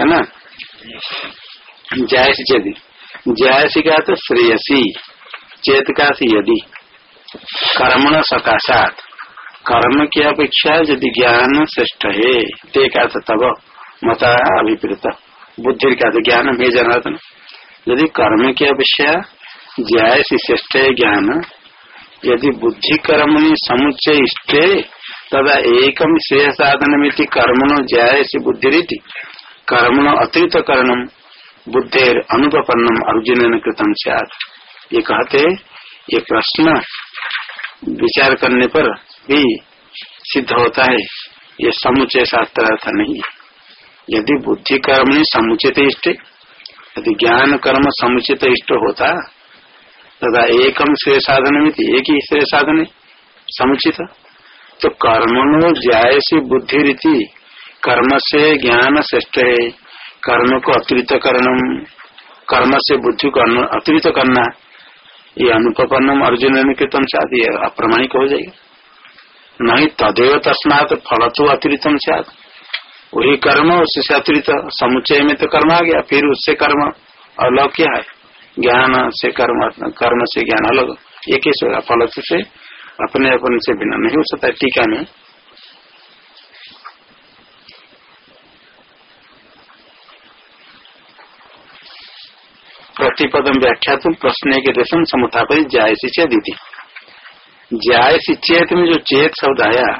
है ना? जायसी चेती। जायसी का तो श्रेयसी चेत का यदि। कर्मण सकाशात। कर्म की अपेक्षा यदि ज्ञान श्रेष्ठ है, ते का तब मता अभिप्रेत। बुद्धि का तो ज्ञान में जनार्दन। यदि कर्म की अपेक्षा जायसी श्रेष्ठ है ज्ञान, यदि बुद्धि कर्म समुच्चय इष्ट तदा एकम श्रेय साधन में कर्मण जायसी बुद्धि रीति कर्मण अतिरिक्त करणम बुद्धेर अनुपन्नम अर्जुन ने कृतम ये कहते, ये प्रश्न विचार करने पर भी सिद्ध होता है, ये समुचय शास्त्र अर्थ नहीं यदि बुद्धि कर्म समुचित इष्ट, यदि ज्ञान कर्म समुचित इष्ट होता तथा एकम श्रेय साधन में एक ही श्रेय साधन समुचित। तो कर्मणो जायसी बुद्धि रीति। कर्म से ज्ञान श्रेष्ठ है। कर्म को अतिरिक्त करना कर्म से बुद्धि को अतिरिक्त करना। ये अनुपन्नम अर्जुन ने कृतम चाहती है। अप्रमाणिक हो जाएगा। नहीं, तदेव तस्मात फल तो अतिरिक्तम सात। वही कर्म, उससे अतिरिक्त। समुच्चय में तो कर्म आ गया। फिर उससे कर्म अलग क्या है। ज्ञान से कर्म कर्म से ज्ञान अलग। ये कैसे होगा फल से अपने अपने से बिना, नहीं हो सकता, टीका में। प्रतिपदम व्याख्या तुम प्रश्न के देशम समुत्थापित जायसी चेत दीदी जायसी चेत में जो चेत शब्द आया,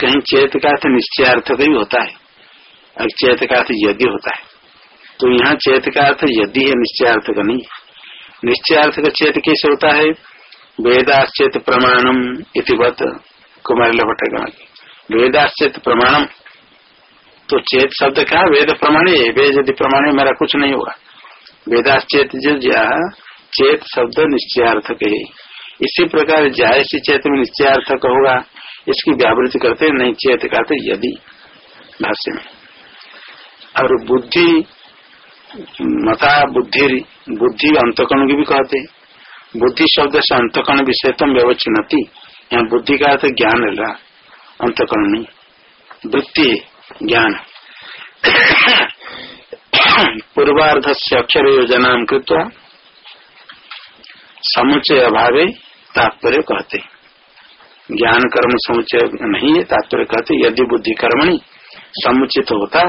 कहीं चेत का अर्थ निश्चयार्थ भी होता है, और चेत का अर्थ यदि होता है। तो यहाँ चेत का अर्थ यदि है, निश्चयार्थ का नहीं निश्चयार्थ का चेत कैसे होता है? वेदाश्चेत प्रमाणम इति इतिवत कुमार लभट वेदाश्चेत प्रमाणम। तो चेत शब्द क्या? वेद प्रमाण है वेद यदि प्रमाण है मेरा कुछ नहीं होगा वेदाश्चेत जो चेत शब्द निश्चयार्थक। है इसी प्रकार जायसी चेत में निश्चयार्थक होगा। इसकी व्यावृत्ति करते नहीं चेत का तो यदि। भाष्य में। और बुद्धि, मता, बुद्धि बुद्धि अंतकण की भी कहते बुद्धि शब्द से अंतकरण विषय विषयतम व्यवच्छिन्नति यहाँ बुद्धि का अर्थ ज्ञान रहा अंतकरण। नहीं वृत्ति ज्ञान। पूर्वार्ध से अक्षर योजना समुचय अभावे तात्पर्य कहते। ज्ञान कर्म समुचय नहीं है, तात्पर्य कहते, यदि बुद्धि कर्मणि समुचित होता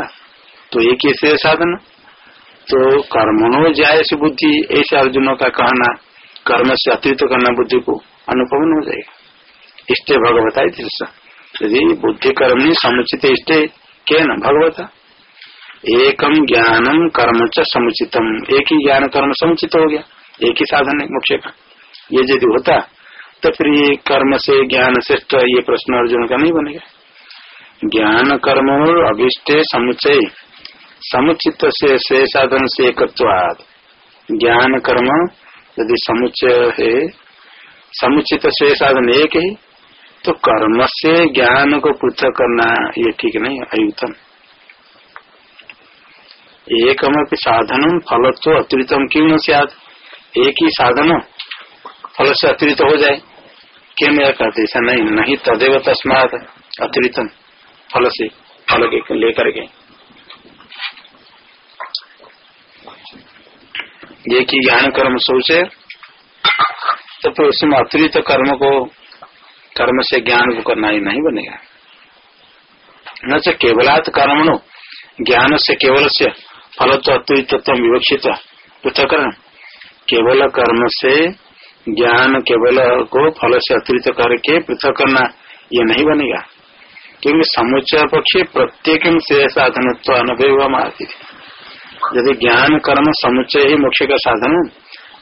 तो एक ही से साधन। तो कर्मणो से बुद्धि, ऐसे अर्जुनों का कहना कर्म से अतिरिक्त करना बुद्धि को अनुपमन हो जाएगा। इष्टे भगवता यदि बुद्धि कर्म नहीं, समुचित इष्टे के न? भगवता। एकम ज्ञानम कर्म च समुचितम। एक ही ज्ञान कर्म समुचित हो गया। एक ही साधन है मोक्ष का। ये यदि होता तो फिर ये कर्म से, ज्ञान श्रेष्ठ ये प्रश्न अर्जुन का नहीं बनेगा। ज्ञान कर्म अभिष्टे, समुचय। समुचित से से साधन से एकत्वाद ज्ञान कर्म यदि समुचय है, समुचित से साधन एक ही तो कर्म से ज्ञान को पृथक करना ये ठीक नहीं अयुतम। एकम साधन फल तो अतिरिक्त क्यों न एक ही साधन फल से अतिरिक्त हो जाए। क्यों मेरा कहते नहीं नहीं तदेव तस्मात अतिरिक्त फल से, फल लेकर के। ये की ज्ञान कर्म सोचे तो फिर उसमें अतिरिक्त तो कर्म को, कर्म से ज्ञान को करना ही नहीं बनेगा। न से केवलात कर्म ज्ञान से केवल से फल तो अतिरिक्त विवक्षित पृथकरण केवल कर्म से ज्ञान, केवल को फल से अतिरिक्त करके पृथक करना ये नहीं बनेगा। क्योंकि समुचय पक्ष प्रत्येक से साधन तो अनुभव यदि ज्ञान कर्म समुच्चय ही मोक्ष का साधन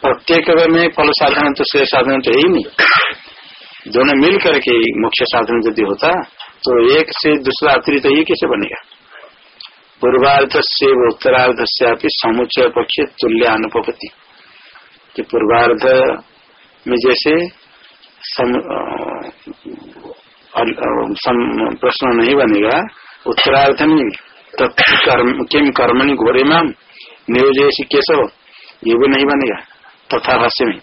प्रत्येक में फल साधन तो श्रेय साधन तो ही नहीं। दोनों मिल करके मोक्ष साधन यदि होता तो एक से दूसरा अतिरिक्त ही कैसे बनेगा? पूर्वार्ध से उत्तरार्ध से समुचय पक्ष तुल्य अनुपति कि पूर्वार्ध में जैसे सम, प्रश्न नहीं बनेगा उत्तरार्ध में किम कर्मणि घोरे माम नियोजय केशव, ये भी नहीं बनेगा। तथा भाष्य में।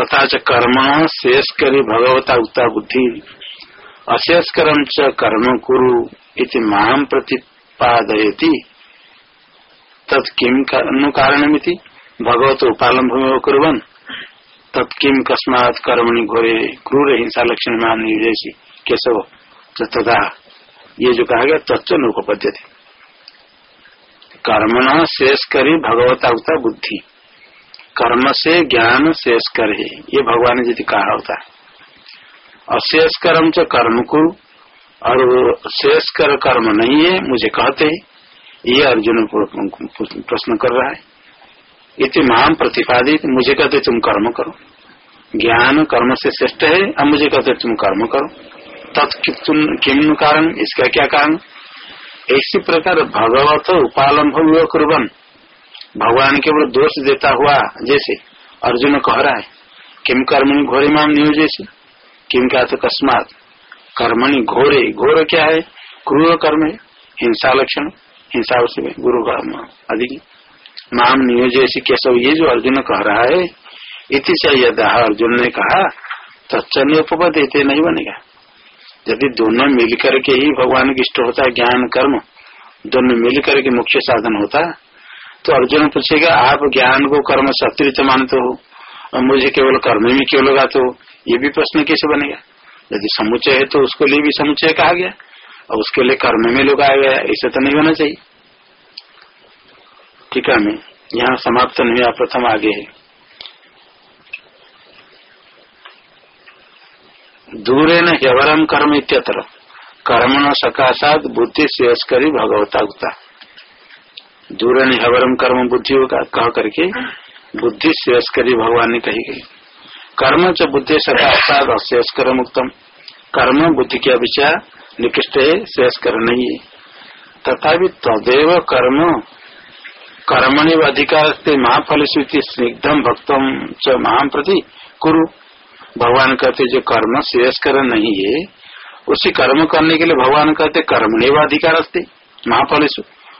तथा च कर्म शेष करी भगवता उक्ता बुद्धि। अशेष कर्म च कर्म कुरु इति माम प्रतिपादयति। तत्किम कारण भगवत उपालंभ में कुरन तत्किम कस्मात कर्मणि घोरे क्रूर हिंसा लक्षण में जैसी केशव। तथा ये जो कहा गया, तत्व नोपद्य कर्मण शेष करी भगवता होता बुद्धि। कर्म से ज्ञान शेष कर है। ये भगवान ने यदि कहा होता अशेष कर्म च कर्म को और शेष कर कर्म नहीं है, मुझे कहते ये अर्जुन प्रश्न कर रहा है। इति महान प्रतिपादित, मुझे कहते तुम कर्म करो। ज्ञान कर्म से श्रेष्ठ है अब मुझे कहते तुम कर्म करो। तत्म किम कारण? इसका क्या कारण? इसी प्रकार भगवत उपालंभ कुरबन। भगवान केवल दोष देता हुआ जैसे अर्जुन कह रहा है किम कर्मणि घोरे माम नियो जैसे? किम क्या तो कस्मात? कर्मणि घोरे। घोर क्या है? क्रूर कर्म है। हिंसा लक्षण। हिंसा उसे गुरु कर्म अधिक माम नियोजय कैसे ये जो अर्जुन कह रहा है, इति चाहिए अर्जुन ने कहा तत्चन्य उपपद नहीं बनेगा यदि दोनों मिलकर के ही भगवान की इष्ट होता है ज्ञान, कर्म, दोनों मिलकर के मुख्य साधन होता तो अर्जुन पूछेगा, आप ज्ञान को कर्म से अतिरिक्त मानते हो, और मुझे केवल कर्म में क्यों लगाते हो? ये भी प्रश्न कैसे बनेगा? यदि समुचय है तो उसके लिए भी समुचय कहा गया, और उसके लिए कर्म में लगाया गया, ऐसा तो नहीं होना चाहिए। ठीक है, मैं यहाँ समाप्त नहीं प्रथम आगे है। दूरे न ह्यवरम कर्म इत्यत्र। कर्म न सकाशात बुद्धि शेष करी भगवता उगता दूर न ह्यवरम कर्म बुद्धि होगा कह करके बुद्धि शेष करी भगवान ने कही गई। कर्म च बुद्धि सकाशात अशेष कर्म उत्तम कर्म बुद्धि के अभिषा निकृष्ट है शेष कर नहीं है। तथा तदेव कर्म, कर्मणि अधिकार महाफल स्निग्धम भक्तम च महाप्रति कुरु। भगवान कहते, जो कर्म कर नहीं है, उसी कर्म करने के लिए भगवान कहते, कर्म नहीं अधिकार अस्ते। महाफल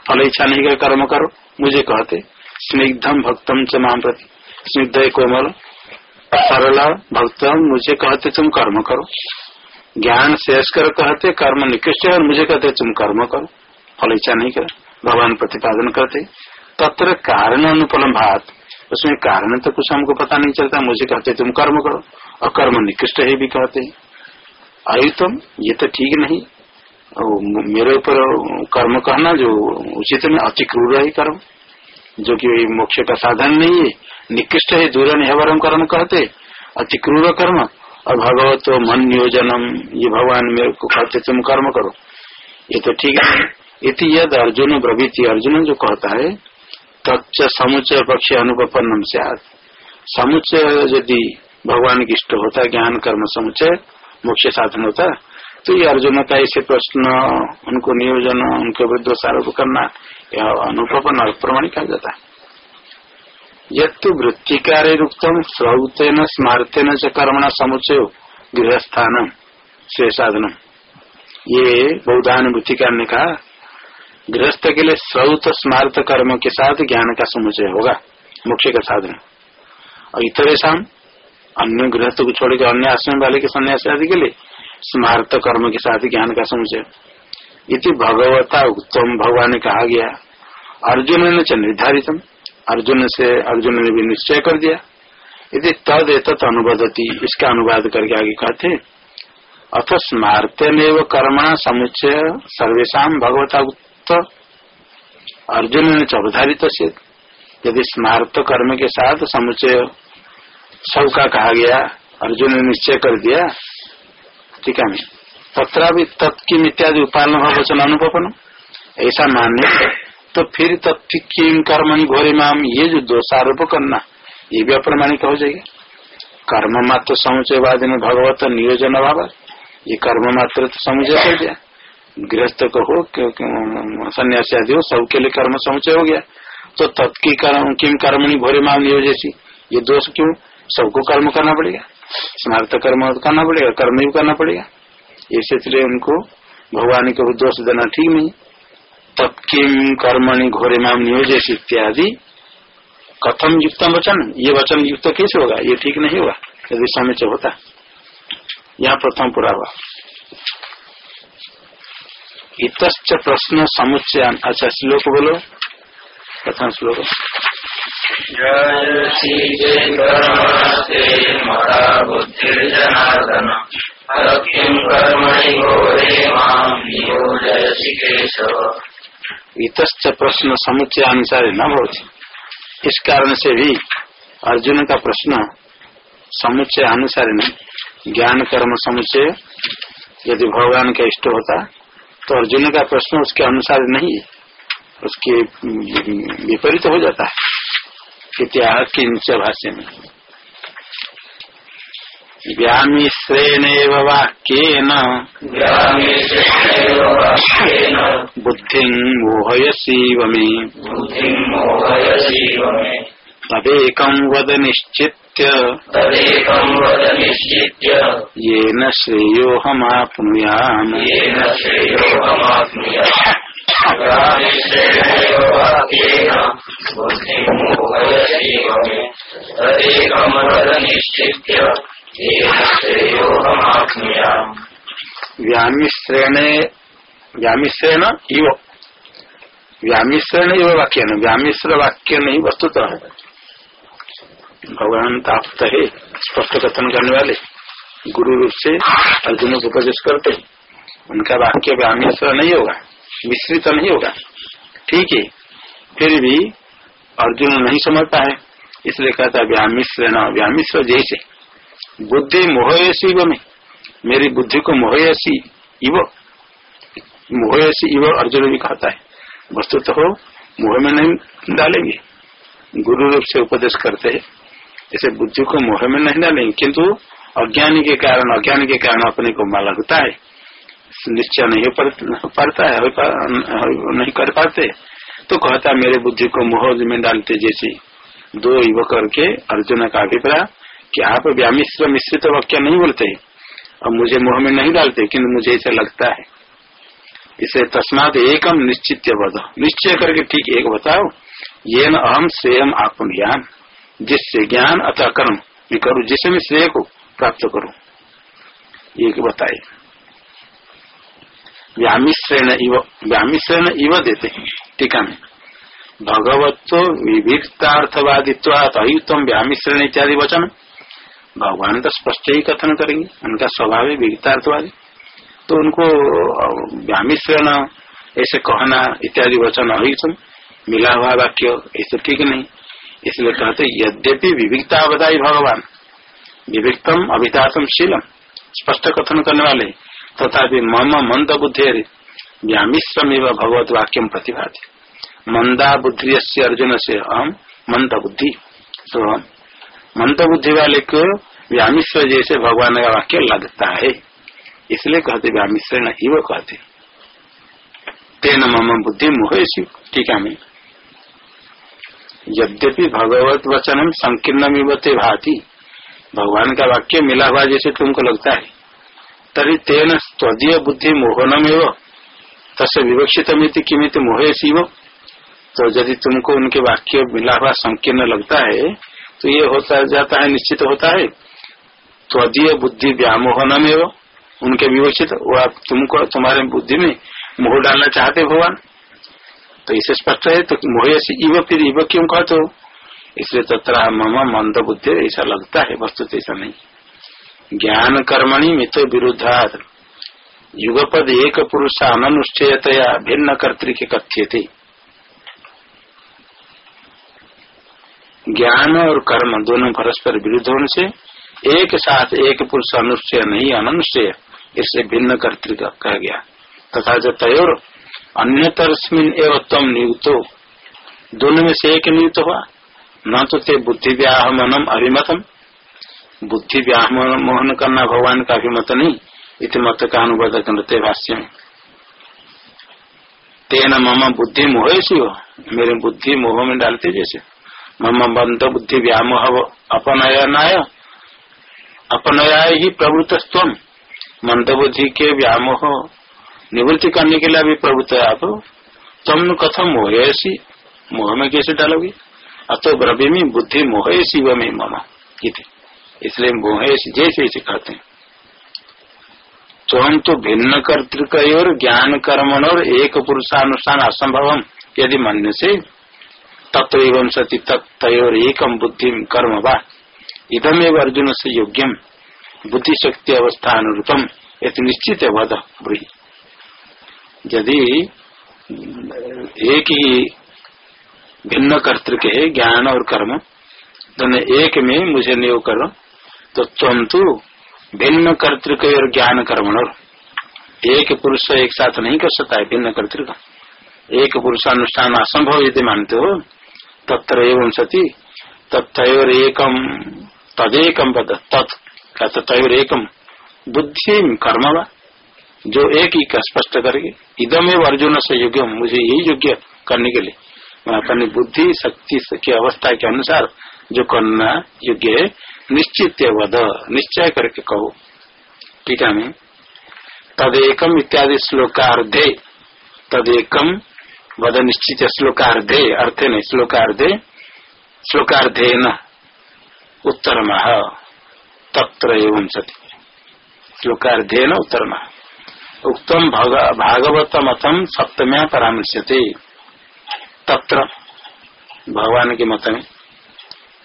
फल इच्छा नहीं कर कर्म करो। मुझे कहते स्निग्धम भक्तम च माम प्रति। स्निग्ध कोमल। सरल भक्तम मुझे कहते, तुम कर्म करो। ज्ञान शेष कर कहते, कर्म निकृष्ट है और मुझे कहते, तुम कर्म करो। फल इच्छा नहीं कर। भगवान प्रतिपादन करते, तत्र कारण अनुपलम भात उसमें कारण तो कुछ हमको पता नहीं चलता। मुझे कहते, तुम कर्म करो। और कर्म निकृष्ट है भी कहते हैं। अयुतम ये तो ठीक नहीं। और मेरे ऊपर कर्म कहना जो उचित में अति क्रूर है कर्म। जो कि मोक्ष का साधन नहीं है, निकृष्ट है दूर नहीं कर्म कहते। अति क्रूर कर्म। और भगवत मन नियोजनम ये भगवान मेरे को कहते, तुम कर्म करो। ये तो ठीक है। इति यद अर्जुन प्रभृति अर्जुन जो कहता है तत्व समुचय पक्ष अनुपन्नम से समुचय यदि भगवान की इष्ट होता, ज्ञान, कर्म समुचय मुख्य साधन होता। तो ये अर्जुन का ऐसे प्रश्न, उनको नियोजन, उनके विरुद्ध आरोप करना, यह अनुपन और प्रमाणिक कहा जाता है। यत्तु वृत्तिकार उत्तम स्रौतेन स्मारतेन च कर्मणा समुचय गृहस्थान, से साधन। ये बौद्धान वृत्तिकार ने कहा, गृहस्थ के लिए स्रौत स्मार्त कर्म के साथ ज्ञान का समुचय होगा मुख्य का साधन। और इतरे शाम अन्य गृहस्थ को छोड़कर अन्य आश्रम वाले के सन्यास आदि के लिए स्मार्त कर्म के साथ ज्ञान का समुचय इति भगवता उत्तम भगवान ने कहा गया, अर्जुन ने निर्धारित अर्जुन से अर्जुन ने भी निश्चय कर दिया। यदि तद एत अनुबदती इसका अनुवाद करके आगे कहते अथ स्मार्त कर्म समुचय सर्वेशा भगवता उत्त अर्जुन ने चौधारित यदि स्मार्त कर्म के साथ समुचय सबका कहा गया, अर्जुन ने निश्चय कर दिया। ठीक है तथा भी तत्किम इत्यादि उपालन वचन अनुपन ऐसा मानने तो फिर तत्किम कर्मणि घोरे माम ये जो दोषारोप करना, ये भी अप्रमाणिक हो जाएगा। कर्म मात्र समुचयवादी में भगवत नियोजन अभाव ये कर्म मात्र तो समुचय कर दिया गृहस्थ को हो सन्यासी आदि हो, सबके लिए कर्म समुचय हो गया। तो तत्की कर्म, किम कर्मणि घोरे माम नियोजसी ये दोष क्यों? सबको कर्म करना पड़ेगा। स्मार्थ कर्म करना पड़ेगा, कर्म भी करना पड़ेगा। इसलिए उनको भगवान को दोष देना ठीक नहीं। तब किम कर्मणि घोरे माम नियोजित इत्यादि। कथम युक्त वचन। ये वचन युक्त कैसे होगा? ये ठीक नहीं होगा। यदि समय होता। यहाँ प्रथम पूरा हुआ। इत प्रश्न समुच्चय अच्छा श्लोक बोलो। प्रथम श्लोक। इतश्च प्रश्न समुच्चय अनुसार न भवती इस कारण से भी अर्जुन का प्रश्न समुच्चय अनुसार नहीं। ज्ञान कर्म समुच्चय, यदि भगवान का इष्ट होता तो अर्जुन का प्रश्न उसके अनुसार नहीं उसके विपरीत हो जाता है। इतिहास किंच भाष्य में व्यामिश्रेण वाक्यन। बुद्धि मोहयसीव मे। तदेक वद निश्चित्य। येन श्रेयोऽहमाप्नुयाम्। व्यामिश्रेण व्यामिश्रेण इव व्यामिश्रेण इव वाक्य न व्यामिश्र वाक्य नहीं वस्तुतः है भगवान ताप्त है स्पष्ट कथन करने वाले गुरु रूप से अर्जुन को उपदेश करते उनका वाक्य व्यामिश्र नहीं होगा मिश्रित नहीं होगा। ठीक है। फिर भी अर्जुन नहीं समझता है। इसलिए कहता है, व्यामिश्र न, व्यामिश्र जैसे। बुद्धि मोहयसी में। मेरी बुद्धि को मोहयसी इव मोहयसी इव अर्जुन भी कहता है। वस्तु तो हो मोह में नहीं डालेंगे। गुरु रूप से उपदेश करते हैं। इसे बुद्धि को मोह में नहीं डालेंगे। किंतु अज्ञानी के कारण, अज्ञान के कारण अपने को लगता है। निश्चय नहीं हो पड़ता है नहीं कर पाते। तो कहता मेरे बुद्धि को मोह में डालते जैसे। दो युवक करके अर्जुन का अभिप्राय कि आप व्यामिश्र मिश्रित वाक्य नहीं बोलते। और मुझे मुँह में नहीं डालते किन्तु मुझे ऐसा लगता है। इसे तस्मात एकम निश्चित बध निश्चय करके ठीक एक बताओ ये न अहम स्वयं आत्मज्ञान। जिससे ज्ञान अतः कर्म। करूँ, जिससे मैं श्रेय को प्राप्त करूँ। ये बताए। व्यामिश्रेण इव व्यामिश्रेण इव देते टीका में भगवत विभिक्तार्थवादित्वात अयुतम व्यामिश्रण इत्यादि वचन। भगवान तो स्पष्ट ही कथन करेंगे, उनका स्वभाव है विभिक्तार्थवादी। तो उनको व्यामिश्रण ऐसे कहना इत्यादि वचन अयुतम मिला हुआ वाक्य ऐसे ठीक नहीं। इसलिए कहते, यद्यपि विविधता बताई भगवान विविधतम अभितातम शीलम, स्पष्ट कथन करने वाले तथा मम मंद बुद्धि व्यामिश्रम एवं भगवत वाक्यम प्रतिभाति। मंदा बुद्धि अर्जुन से अहम मंद बुद्धि तो मंद बुद्धि वाले को व्यामिश्र जैसे भगवान का वाक्य लगता है। इसलिए कहते व्यामिश्र न वो कहते। तेन मम बुद्धि मोह टीका में। यद्यपि भगवत वचनम संकीर्ण भाती, भगवान का वाक्य मिला हुआ जैसे तुमको लगता है। तरी तेन स्वदीय बुद्धि मोहनम एवं तस् विवक्षित मिति किमित मोहे शिव तो यदि तुमको उनके वाक्य मिला हुआ संकीर्ण लगता है तो ये होता जाता है, निश्चित होता है। तो बुद्धि व्यामोहन में उनके विवक्षित, वो आप तुमको, तुम्हारे बुद्धि में मोह डालना चाहते भगवान। तो इसे स्पष्ट है तो मोह इव फिर इव क्यों कहते हो? इसलिए तथा मम मंद बुद्धि, ऐसा लगता है वस्तु तो ऐसा नहीं। ज्ञान कर्मणि मित विरुद्धात। युगपद एक पुरुष अनुष्ठेयतया भिन्न कर्तिक कथ्य थे ज्ञान और कर्म दोनों परस्पर विरुद्ध होने से एक साथ एक पुरुष अनुष्ठेय नहीं अनुष्ठेय इससे भिन्न कर्तिक कह गया। तथा जो तयोर अन्य तरस्मिन एवं तम नियुक्त। दोनों में से एक नियुक्त हुआ। न तो ते बुद्धि व्याह मनम अभिमतम। बुद्धि व्याह मोहन करना भगवान का अभिमत नहीं, इत मत का अनुवाद करते भाष्य में तेना मम बुद्धि मोह हो मेरे बुद्धि मोह में डालते जैसे। मम बंध बुद्धि व्यामोह अपनयनाय अपनया ही प्रवृत्त स्तम मंद बुद्धि के व्यामोह निवृत्ति करने के लिए अभी प्रवृत्त आप। तुम कथम मोह ऐसी मोह में कैसे डालोगे? अतो ब्रवीमी बुद्धि मोहे शिव में मम इसलिए मोहे जैसे इसे कहते हैं तो हम तो भिन्न कर्तिक और ज्ञान कर्मण और एक पुरुषानुष्ठान असंभव यदि मन से तत्व सती तत्वर एकम बुद्धि कर्म वा। इदमेव अर्जुन से योग्यम। बुद्धि शक्ति अवस्था अनुरूपम एक निश्चित है यदि एक ही भिन्न कर्तृक है ज्ञान और कर्म दोनों एक में मुझे नियोग करो। तो तो भिन्न कर्तृक और ज्ञान कर्म और एक पुरुष एक साथ नहीं कर सकता है भिन्न कर्तृक एक पुरुष अनुष्ठान असंभव यदि मानते हो तत्र एवं सती तत्वर एकम तदेकम पद, तत् तत्वर एकम बुद्धि कर्म वा? जो एक ही का स्पष्ट करके इदम एवं अर्जुन से योग्य, मुझे यही योग्य करने के लिए। अपनी बुद्धि, शक्ति की अवस्था के अनुसार जो करना योग्य है निश्चित वध निश्चय करके कहो। ठीक है तदेकम इत्यादि श्लोकार्धे, तदेकम वध निश्चित श्लोकार्धे, अर्थे नहीं, श्लोकार्धे श्लोकार्धे न उत्तर मह तत्र एवं सती। श्लोकार्धे न उत्तर मह उत्तम भागवत मथम सप्तम्या परामर्श तत्र, भगवान के मत में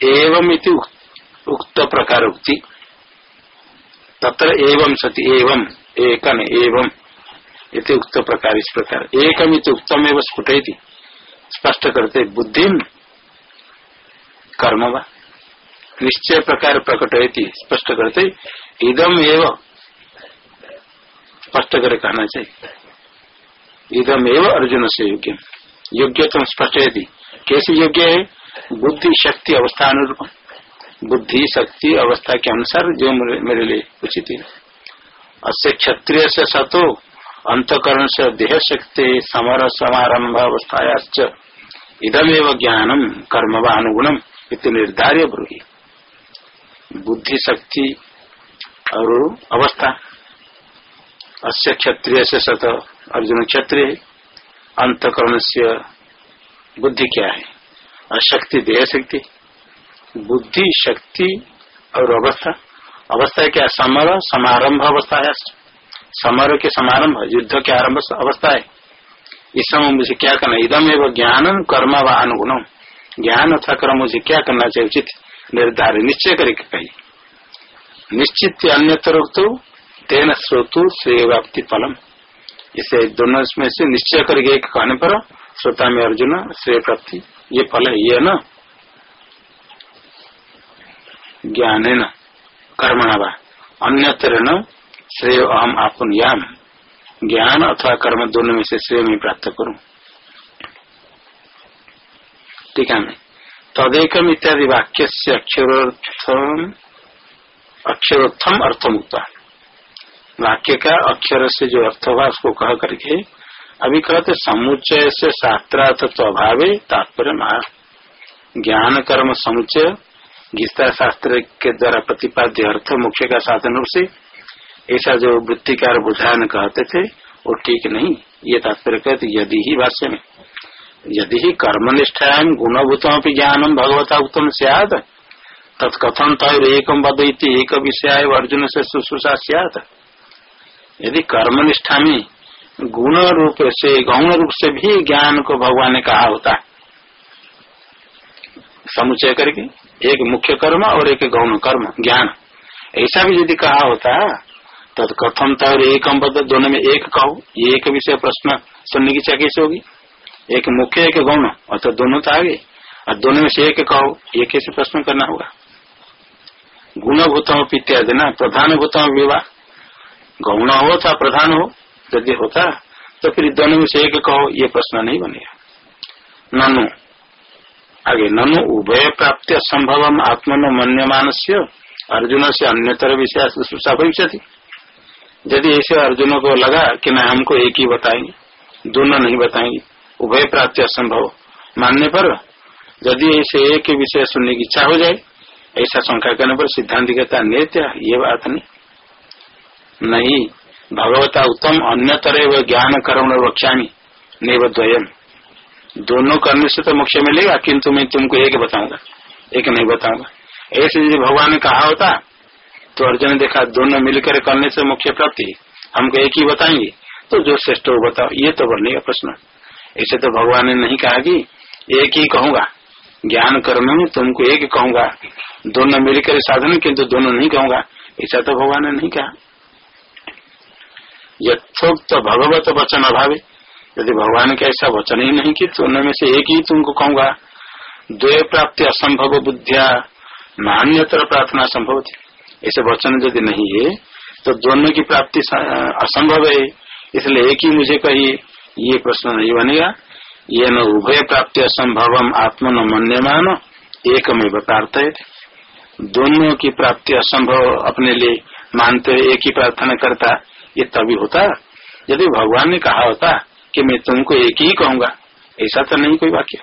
एवं उक्त प्रकार उक्ति। तत्र एवं सति, एवं एकन एवं इति उक्त प्रकार, इस प्रकार। एकम इति उक्तम एवं स्फुट स्पष्ट करते बुद्धि कर्म व? निश्चय प्रकार प्रकट होती स्पष्ट करते इदम एवं स्पष्ट कर कहना चाहिए। इदम एवं अर्जुन से योग्य योग्य तुम स्पष्ट कैसे योग्य है? बुद्धि, शक्ति अवस्था अनुरूप बुद्धि, शक्ति, अवस्था के अनुसार जो मेरे लिए उचित है। अस्य क्षत्रिय से सतो अंतकरण से देह शक्ति समर समारंभ अवस्थायाच इदमेव ज्ञानम कर्म व अनुगुणम इत निर्धार्य ब्रूही। बुद्धि, शक्ति और अवस्था। अस्य क्षत्रिय से सत, अर्जुन क्षत्रिय अंतकरण से बुद्धि क्या है? अशक्ति देह शक्ति बुद्धि, शक्ति और अवस्था। अवस्था क्या समर, समारंभ अवस्था है। समर के समारंभ, युद्ध के आरंभ अवस्था है। इस समय मुझे क्या करना इदम एवं ज्ञानम कर्म व अनुगुणम ज्ञान अथवा कर्म मुझे क्या करना चाहिए? उचित निर्धारित निश्चय करके कही। निश्चित अन्यतर तेन श्रोतु श्रेयवाप्ति फलम। इसे दोनों में से निश्चय करके एक कहने पर, श्रोता में अर्जुन श्रेय प्राप्ति ये फल है, ये न? ज्ञान न कर्मण। वा अन्यतर श्रेय अहम आपन याम ज्ञान अथवा कर्म दोनों में से श्रेय में प्राप्त करूँ। ठीक है तदेकम इत्यादि वाक्य से अक्षरोत्थम अक्षरोत्थम अर्थमुक्ता। वाक्य का अक्षर से जो अर्थ हुआ, उसको कह करके अभी कहते समुच्चय से शास्त्रार्थ तो अभाव तात्पर्य ज्ञान, कर्म, समुच्चय गीता शास्त्र के द्वारा प्रतिपाद्य अर्थ मुख्य का साधन रूप से, ऐसा जो वृत्तिकार बुझान कहते थे, वो ठीक नहीं। ये तात्पर्य कहते, यदि ही भाष्य में, यदि ही कर्मनिष्ठायाम गुणभूतम ज्ञानम भगवता उत्तम सियाद तत्कथन तय एकम बद एक विषय अर्जुन से सुश्रूषा सियाद यदि कर्मनिष्ठा में गुण रूप से गौण रूप से भी ज्ञान को भगवान ने कहा होता है समुचय करके, एक मुख्य कर्म और एक गौण कर्म, ज्ञान। ऐसा भी यदि कहा होता तो कथम था और एक दोनों में एक कहो, ये एक विषय प्रश्न सुनने की चाह कैसे होगी? एक मुख्य, एक गौण, और तो दोनों तो आगे। और दोनों में से एक कहो, ये कैसे प्रश्न करना होगा? गुणभूतम इत्यादि ना, प्रधान भूतम विवाह। गौण हो था प्रधान हो, यदि होता तो फिर दोनों में से एक कहो, ये प्रश्न नहीं बनेगा। ननु आगे, ननु उभय प्राप्ति असंभव आत्मनो मन्यमान से अर्जुन से अन्यतर विषय शुश्रूषा भविष्य यदि ऐसे अर्जुन को लगा कि न हमको एक ही बताएँगे, दोनों नहीं बताएँगे, उभय प्राप्ति असंभव मानने पर, यदि ऐसे एक विषय सुनने की इच्छा हो जाए, ऐसा शंका करने पर सिद्धांत कहता नेत्या, ये बात नहीं। भगवता उत्तम अन्यतर ज्ञान कर्म वक्षा नैव द्वयम। दोनों करने से तो मोक्ष मिलेगा, किंतु मैं तुमको एक बताऊँगा। एक नहीं बताऊँगा। ऐसे यदि भगवान ने कहा होता तो अर्जुन ने देखा, दोनों मिलकर करने से मुख्य प्राप्ति। हमको एक ही बताएँगे तो जो श्रेष्ठ हो बताओ। ये तो बनेगा प्रश्न। ऐसे तो भगवान ने नहीं कहा कि एक ही कहूँगा। ज्ञान कर्म में तुमको एक कहूँगा। दोनों मिलकर साधन, किंतु दोनों नहीं कहूँगा। ऐसा तो भगवान ने नहीं कहा। यथोक्त भगवत वचन अभाव। यदि भगवान का ऐसा वचन ही नहीं कि तो में से एक ही तुमको कहूँगा द्वे प्राप्ति असंभव बुद्धिया, नान्यतर प्रार्थना संभव थी। ऐसे वचन यदि नहीं है तो दोनों की प्राप्ति असंभव है, इसलिए एक ही मुझे कही, ये प्रश्न नहीं बनेगा। ये न उभय प्राप्ति असंभव आत्म न मन्यमान एक में है दोनों की प्राप्ति असंभव अपने लिए मानते हुए एक ही प्रार्थना करता, ये तभी होता। यदि भगवान ने कहा होता कि मैं तुमको एक ही कहूँगा, ऐसा तो नहीं कोई वाक्य।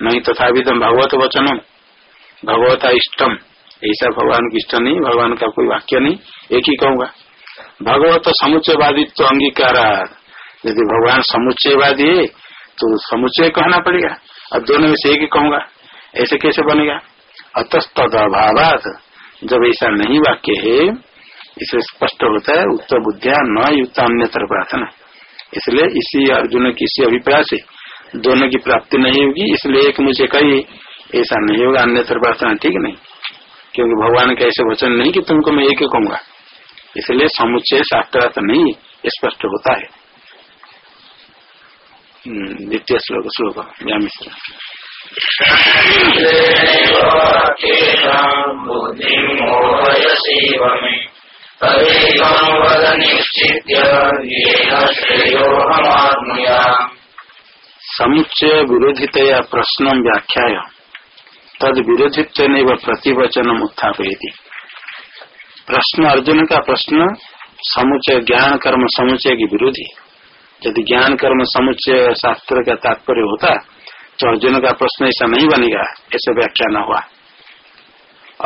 नहीं तथा तो भगवत वचनम, भगवता इष्टम, ऐसा भगवान की इष्ट नहीं, भगवान का कोई वाक्य नहीं, एक ही कहूँगा। भगवत समुच्चयवादित्व अंगीकार यदि भगवान समुच्चयवादी है तो समुच्चय कहना पड़ेगा। अब दोनों में से एक ही कहूँगा, ऐसे कैसे बनेगा? अतस्तद अभाव जब ऐसा नहीं वाक्य है, इसे स्पष्ट होता है उत्तर बुद्धिया न युक्त अन्यतर प्रार्थना। इसलिए इसी अर्जुन की इसी अभिप्राय से दोनों की प्राप्ति नहीं होगी। इसलिए एक मुझे कही ऐसा नहीं होगा अन्यतर प्रार्थना ठीक नहीं। क्योंकि भगवान का ऐसे वचन नहीं कि तुमको मैं एक ही कहूँगा। इसलिए समुच्चय शास्त्रार्थ नहीं स्पष्ट होता है। हम्म, द्वितीय श्लोक श्लोक व्यामिश्र समुच्चय विरोधितया प्रश्न व्याख्या तद विरोधित्व प्रतिवचन उत्थापयती। प्रश्न अर्जुन का प्रश्न समुचय ज्ञान कर्म समुचय की विरोधी। यदि ज्ञान कर्म समुचय शास्त्र का तात्पर्य होता तो अर्जुन का प्रश्न ऐसा नहीं बनेगा, ऐसा व्याख्या न हुआ।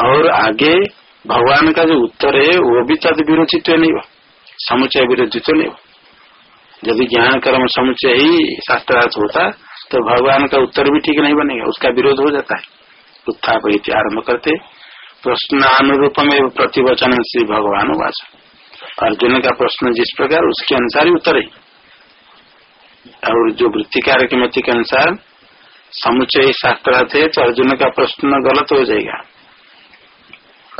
और आगे भगवान का जो उत्तर है, वो भी तद विरोधित्व नहीं हुआ। समुचय विरोधित्व नहीं हुआ। यदि ज्ञान कर्म समुचय ही शास्त्रार्थ होता तो भगवान का उत्तर भी ठीक नहीं बनेगा, उसका विरोध हो जाता है। उत्थाप आरंभ करते। प्रश्न अनुरूप में प्रतिवचन श्री भगवान वाच अर्जुन का प्रश्न जिस प्रकार, उसके अनुसार ही उत्तर है। और जो वृत्तिकार के मत के अनुसार समुचय शास्त्रार्थ है तो अर्जुन का प्रश्न गलत हो जाएगा।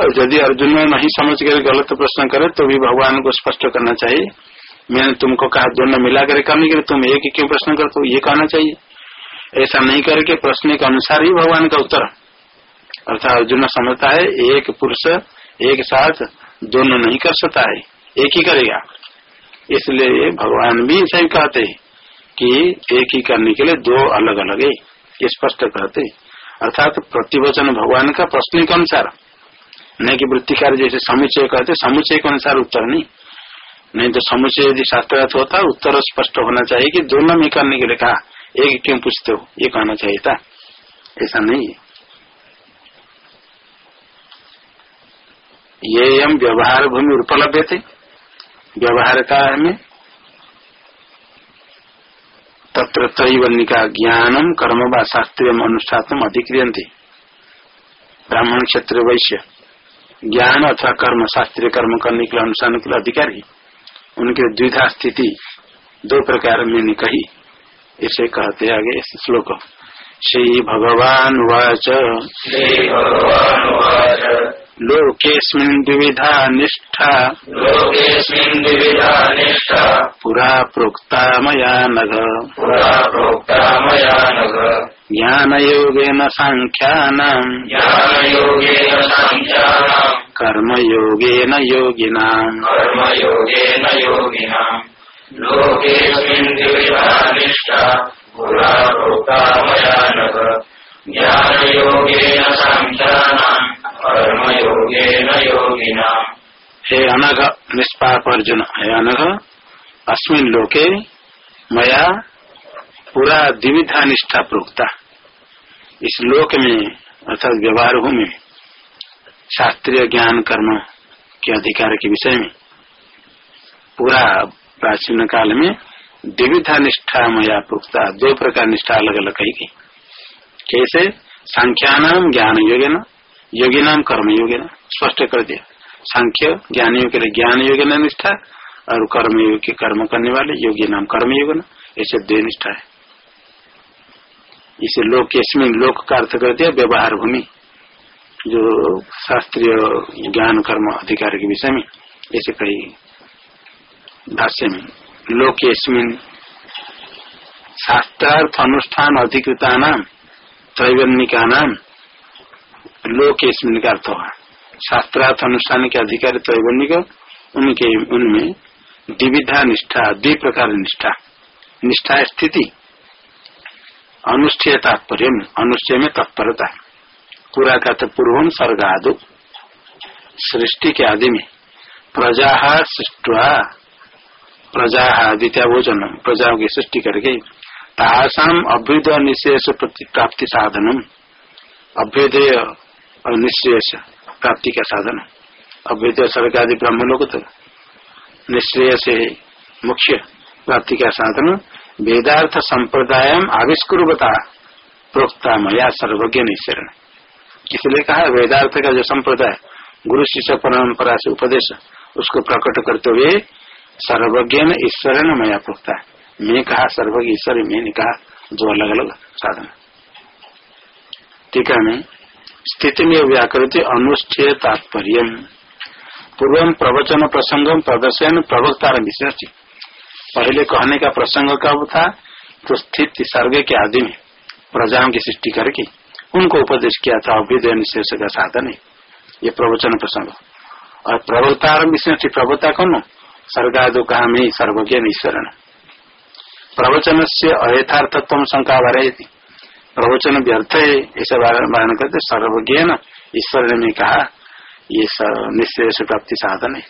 और यदि अर्जुन नहीं समझ कर गलत प्रश्न करे तो भी भगवान को स्पष्ट करना चाहिए। मैंने तुमको कहा, दोनों मिला कर करने के लिए तुम एक ही क्यों प्रश्न करते हो? ये कहना चाहिए। ऐसा नहीं करके प्रश्न के अनुसार ही भगवान का उत्तर। अर्थात अर्जुन समझता है, एक पुरुष, एक साथ दोनों नहीं कर सकता है, एक ही करेगा। इसलिए भगवान भी सही कहते कि एक ही करने के लिए दो अलग अलग है, ये स्पष्ट कहते अर्थात प्रतिवचन भगवान का प्रश्न के अनुसार। नहीं कि वृत्तिकार जैसे समुचय कहते समुचय के अनुसार उत्तर नहीं। नहीं तो समुचय यदि शास्त्रार्थ होता, उत्तर स्पष्ट होना चाहिए कि दोनों में करने के लिए कहा, एक क्यों पूछते हो, ये कहना चाहिए था। ऐसा नहीं है। ये हम व्यवहार भूमि उपलब्ध थे। व्यवहार का में तत्र तैवनिका ज्ञानम कर्म व शास्त्रीय अनुष्ठान अधिक्रियंती ब्राह्मण क्षेत्र वैश्य। ज्ञान अथवा कर्म शास्त्रीय कर्म करने के लिए अनुसार के लिए अधिकारी उनके द्विधा स्थिति दो प्रकार में कही इसे कहते आगे श्लोक। श्री भगवान वाच। लोकेस्मिन् द्विविधा निष्ठा। लोकेस्मिन् द्विविधा निष्ठा। पुरा प्रोक्ता मया नघ। पुरा प्रोक्ता मया नघ। ज्ञानयोगेन साङ्ख्यानाम्। ज्ञानयोगेन साङ्ख्यानाम्। कर्मयोगेन योगिनाम्। कर्मयोगेन योगिनाम्। लोकेस्मिन् द्विविधा निष्ठा पुरा प्रोक्ता मया नघ ज्ञानयोगेन साङ्ख्यानाम् कर्मयोगेन योगिनाम्। हे अनघ निष्पाप अर्जुन हे अनघ अस्मिन लोके मया पूरा द्विविधा निष्ठा प्रोक्ता। इस लोक में, अर्थात व्यवहार में, शास्त्रीय ज्ञान, कर्म के अधिकार के विषय में, पूरा प्राचीन काल में द्विविधा निष्ठा मया प्रोक्ता, दो प्रकार निष्ठा अलग अलग कही गई। कैसे? संख्या नाम ज्ञान योगे न योगी नाम कर्म योगे न स्पष्ट कर दिया। संख्य, ज्ञान योग ज्ञान योगे न निष्ठा, और कर्म योग के कर्म करने वाले योगी नाम कर्म योग न ऐसे दो निष्ठा है। इसे लोक, इसमें लोक का अर्थ कर दिया, व्यवहार भूमि, जो शास्त्रीय ज्ञान, कर्म, अधिकार के विषय में ऐसे कई भाष्य में, लोक शास्त्रार्थ अनुष्ठान अधिकृता नाम त्रैवन्निका नाम लोक का अर्थ हुआ। शास्त्रार्थ अनुष्ठान के अधिकारी त्रैवन्निक उनके, उनमें द्विविधा निष्ठा, द्वि प्रकार निष्ठा निष्ठा स्थिति अनुष्ठेय तात्पर्य अनुष्ठेय में तत्परता। पूरा का तो पूर्व सर्गादु। सृष्टि के आदि में प्रजा सृष्टवा, प्रजा द्वितीय भोजन प्रजाओं की सृष्टि करके तासाम अभ्युदय निशेष प्राप्ति साधनम अभ्युदय और निश्रेष प्राप्ति का साधन। अभ्युदय स्वर्ग आदि ब्रह्म लोग तो निश्रेय से मुख्य प्राप्ति का साधन। वेदार्थ संप्रदाय आविष्कुर्वता प्रोक्ता मया सर्वज्ञ निश्चरण इसलिए कहा, वेदार्थ का जो संप्रदाय, गुरु शिष्य परंपरा से उपदेश, उसको प्रकट करते हुए सर्वज्ञ ने ईश्वर ने मया प्रोक्ता मैं कहा, सर्वज्ञ ईश्वर, मैंने कहा, दो अलग अलग साधन टीका में स्थिति में व्याकृति अनुष्ठेय तात्पर्य पूर्व प्रवचन प्रसंग प्रदर्शन प्रवक्ता विशेष पहले कहने का प्रसंग कब था? तो स्थित सर्ग के आदि में प्रजाओं की सृष्टि करके उनको उपदेश किया था अभ्युदय निशेष का साधन है। ये प्रवचन प्रसंग। और प्रवक्ता विशेष प्रवक्ता कौन? सर्गादो कहा में सर्वज्ञ ईश्वरण प्रवचन से अयथार्थत्व शंका भरे प्रवचन व्यर्थ है, ऐसा वारण करते सर्वज्ञ न ईश्वर ने कहा, ये निश्चय से प्राप्ति साधन है।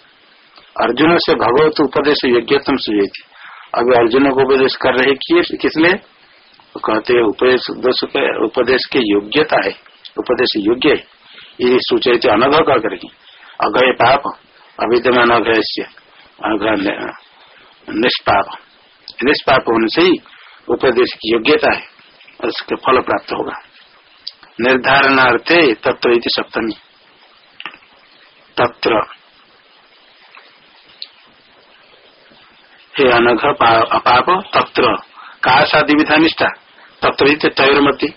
अर्जुन से भगवत उपदेश योग्यतम सुझे थी अभी अर्जुन को उपदेश कर रहे किए किसलिए तो कहते उपदेश उपदेश के योग्यता है, उपदेश योग्य है। ये सोचे थे अनघ कर करके अगय पाप अविद्यमान अघय निष्पाप। निष्पाप होने से ही उपदेश की योग्यता है उसके फल प्राप्त होगा। निर्धारणार्थे तत्व सप्तमी। तत्र हे अनघ अपाप तत्र। काशादि विधा निष्ठा तत्र तैरमती।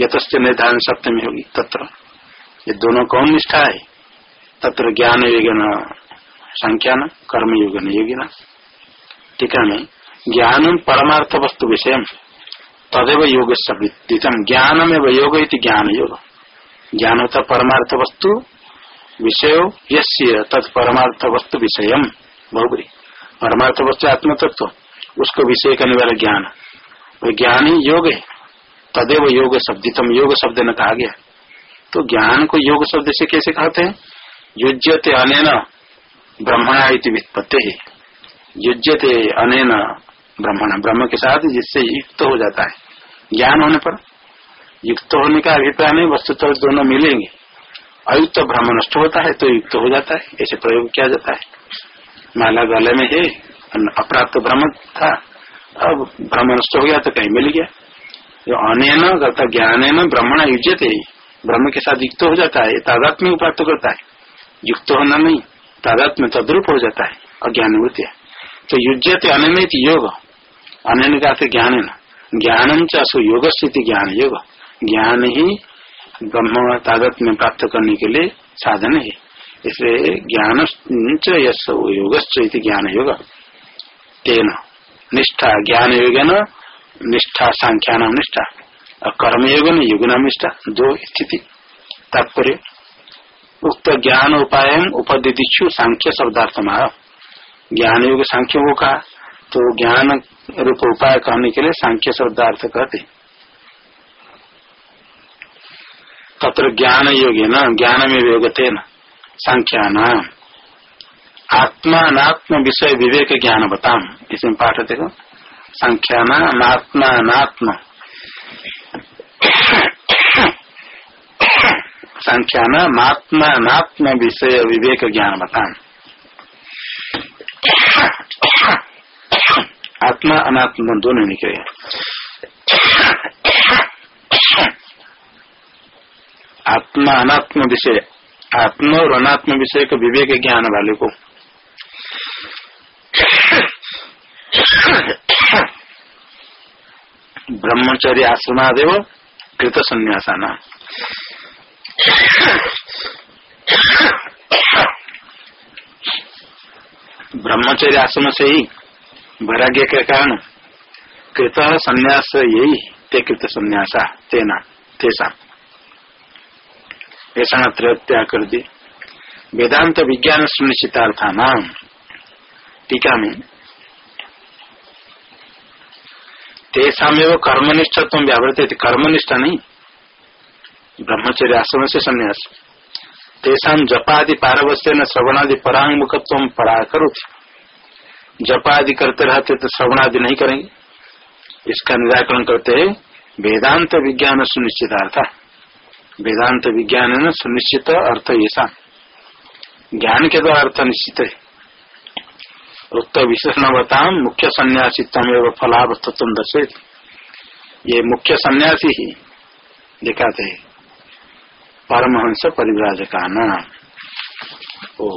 यतस्य निर्धारण सप्तमी होगी। तत्र। ये दोनों कौन निष्ठा है? तत्र ज्ञान योगन न कर्म योग न योगी न? टीका में ज्ञान परमार्थ वस्तु विषय तदेव योग विदितम ज्ञान में योग ज्ञान योग ज्ञान होता परमार्थ वस्तु विषय यस्य तत् परमार्थ वस्तु विषय बहुबरी। परमार्थ वस्तु आत्म तत्व उसको विषय करने वाला ज्ञान। वो ज्ञान ही योग है। तदेव योग शब्दितम, योग शब्द ने कहा गया। तो ज्ञान को योग शब्द से कैसे कहते हैं? युजते अन ब्रह्मणा व्युत्पत्ति है युजते अनेन ब्रह्मण, ब्रह्म के साथ जिससे युक्त हो जाता है। ज्ञान होने पर युक्त होने का अभिप्राय नहीं वस्तु तो दोनों मिलेंगे। अयुक्त ब्रह्म नष्ट होता है तो युक्त हो जाता है, ऐसे प्रयोग किया जाता है। माला गले में है अप्राप्त ब्रह्म था। अब नष्ट हो गया तो कहीं मिल गया। जो अनैन करता ज्ञान है ब्रह्मण युजते ब्रह्म के साथ युक्त हो जाता है, तादात्म्य प्राप्त करता है। युक्त होना नहीं, तादात्म्य तद्रूप हो जाता है, अज्ञान वृत्ति तो युजते अनित योग। अनन का ज्ञान ज्ञान चु योग स्थिति ज्ञान योग। ज्ञान ही ब्रह्म तादत में प्राप्त करने के लिए साधन है। इसलिए ज्ञान योग ज्ञान योग तेन निष्ठा ज्ञान योग निष्ठा सांख्या नाम निष्ठा और कर्म योग न योग नाम निष्ठा, दो स्थिति। तात्पर्य, उक्त ज्ञान उपाय उपदिदिक्षु सांख्य शब्दार्थ ज्ञान योग सांख्य को कहा तो ज्ञान रूप उपाय कहने के लिए सांख्य शब्दार्थ कहते तत्र ज्ञान योगे न ज्ञान में योगते न संख्या नाम आत्मात्म विषय विवेक ज्ञान बताम इसमें पाठ देखो। संख्या नाम आत्मा संख्या नात्म विषय विवेक ज्ञान बताम आत्मा अनात्मा दोनों निकले। आत्मा अनात्म विषय आत्मा और अनात्म विषय का विवेक ज्ञान वाले को। ब्रह्मचर्य आश्रमादेव कृत संन्यासाना। ब्रह्मचर्य आश्रम से ही, वैराग्य के कारण कृत संन्यास यही, ते कृत संन्यासा, तेना, तेसा। ऐसा त्रत्याग कर दी वेदांत विज्ञान सुनिश्चितार्था नाम टीका में तेसामेव कर्मनिष्ठत्व व्यावृत कर्मनिष्ठा नहीं ब्रह्मचर्य आश्रम से संन्यास। तेषा जपादि पारवश्य न श्रवणादि परांगमुखत्व पढ़ा करो जपादि करते रहते तो श्रवणादि नहीं करेंगे। इसका निराकरण करते वेदांत विज्ञान सुनिश्चित अर्थ वेदांत विज्ञान न सुनिश्चित अर्थ ऐसा ज्ञान के द्वारा अर्थ निश्चित है। उक्त विशेषण बताम मुख्य संन्यासित्व एवं फलावस्थत्व दर्शे ये मुख्य सन्यासी ही, दिखाते है। परमहंस परिव्राजका नाम ओ।